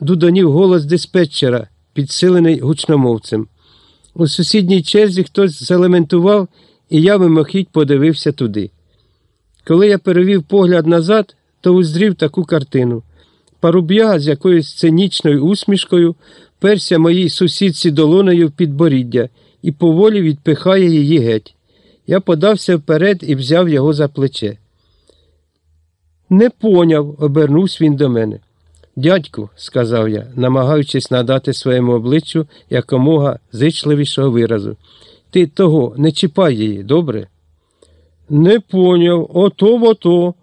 дудонів голос диспетчера, підсилений гучномовцем. У сусідній черзі хтось залементував, і я мимохідь подивився туди. Коли я перевів погляд назад, то узрів таку картину. Паруб'яга з якоюсь цинічною усмішкою перся моїй сусідці долонею в підборіддя і поволі відпихає її геть. Я подався вперед і взяв його за плече. Не поняв, обернувся він до мене. Дядьку, сказав я, намагаючись надати своєму обличчю якомога зичливішого виразу. Ти того не чіпай її, добре? Не поняв, ото ото.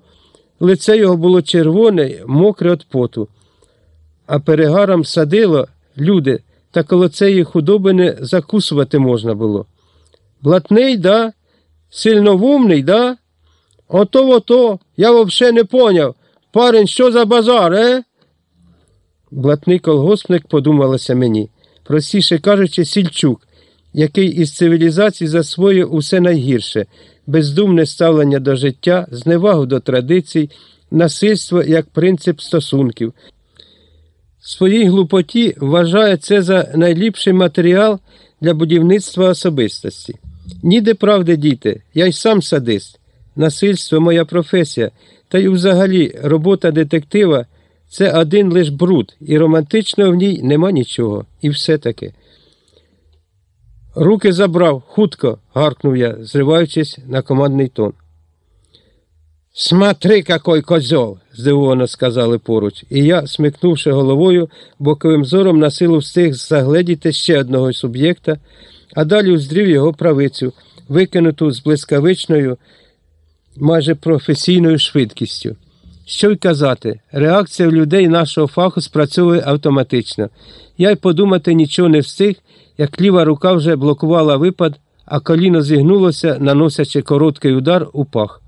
Лице його було червоне, мокре від поту, а перегаром садило люди, та коло цієї худобини закусувати можна було. Блатний, да? Сильновумний, да? Ото ото, я вообще не поняв. Парень, що за базар, е? Блатний колгоспник подумалося мені, простіше кажучи, сільчук, який із цивілізації засвоює усе найгірше, бездумне ставлення до життя, зневагу до традицій, насильство як принцип стосунків. В своїй глупоті вважає це за найліпший матеріал для будівництва особистості. Ніде правди, діти, я й сам садист. Насильство моя професія, та й взагалі робота детектива це один лиш бруд, і романтичного в ній нема нічого. І все таки. Руки забрав, хутко, гаркнув я, зриваючись на командний тон. Смотри, какой козьол, здивовано сказали поруч, і я, смикнувши головою, боковим зором на силу встиг загледіти ще одного суб'єкта, а далі уздрів його правицю, викинуту з блискавичною, майже професійною швидкістю. Що й казати, реакція в людей нашого фаху спрацьовує автоматично. Я й подумати нічого не встиг, як ліва рука вже блокувала випад, а коліно зігнулося, наносячи короткий удар у пах.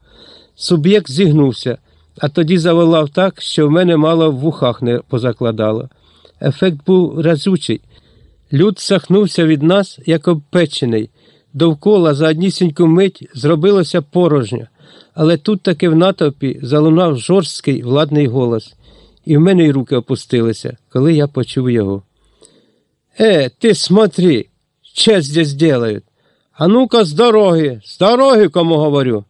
Суб'єкт зігнувся, а тоді заволав так, що в мене мало в вухах не позакладало. Ефект був разючий. Люд сахнувся від нас, як обпечений. Довкола за однісіньку мить зробилося порожньо, але тут таки в натовпі залунав жорсткий владний голос, і в мене й руки опустилися, коли я почув його. Е, ти смотри, че здесь делают? А ну-ка с дороги, с дороги, кому говорю.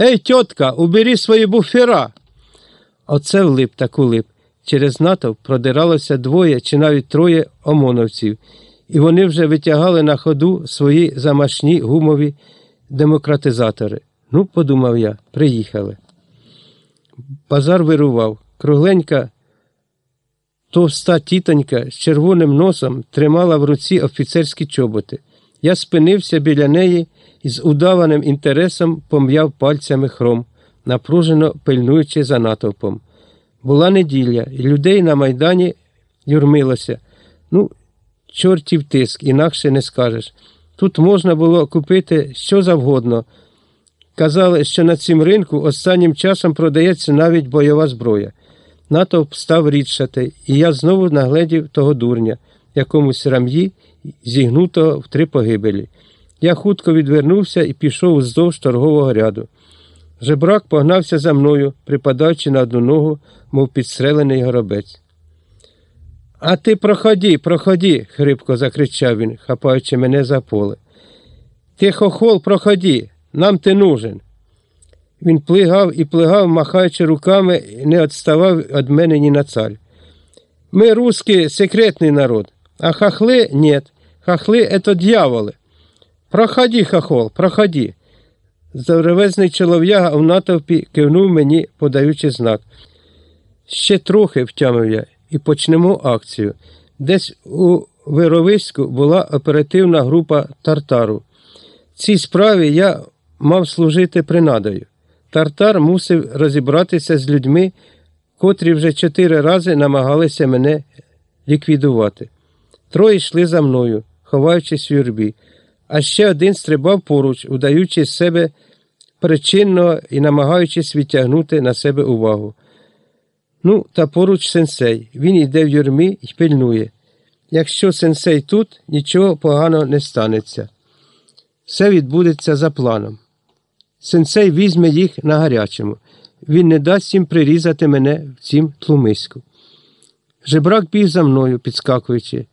Ей, тітка, убери свої буфера. Оце влип так улип. Через натовп продиралося двоє чи навіть троє омоновців, і вони вже витягали на ходу свої замашні гумові демократизатори. Ну, подумав я, приїхали. Базар вирував, кругленька товста тітонька з червоним носом тримала в руці офіцерські чоботи. Я спинився біля неї і з удаваним інтересом пом'яв пальцями хром, напружено пильнуючи за натовпом. Була неділя, і людей на майдані юрмилося. Ну, чортів тиск, інакше не скажеш. Тут можна було купити що завгодно. Казали, що на цім ринку останнім часом продається навіть бойова зброя. Натовп став рідшати, і я знову нагледів того дурня, якомусь рам'ї, зігнутого в три погибелі. Я хутко відвернувся і пішов вздовж торгового ряду. Жебрак погнався за мною, припадаючи на одну ногу, мов підстрелений горобець. А ти проході, проході, хрипко закричав він, хапаючи мене за поле. Ти хохол, проході, нам ти нужен. Він плигав і плигав, махаючи руками, не відставав від мене ні на цаль. Ми русські секретний народ, а хахли нет. Хахли это дьяволи. Проходи, хохол, проходи. Завревезний чолов'яга в натовпі кивнув мені, подаючи знак. Ще трохи, втямив я, і почнемо акцію. Десь у Вировиську була оперативна група Тартару. Цій справі я мав служити принадою. Тартар мусив розібратися з людьми, котрі вже чотири рази намагалися мене ліквідувати. Троє йшли за мною, ховаючись в юрбі, а ще один стрибав поруч, удаючи з себе причинного і намагаючись відтягнути на себе увагу. Ну, та поруч сенсей. Він йде в юрмі і пильнує. Якщо сенсей тут, нічого поганого не станеться. Все відбудеться за планом. Сенсей візьме їх на гарячому. Він не дасть їм прирізати мене в цім тлумиську. Жебрак біг за мною, підскакуючи.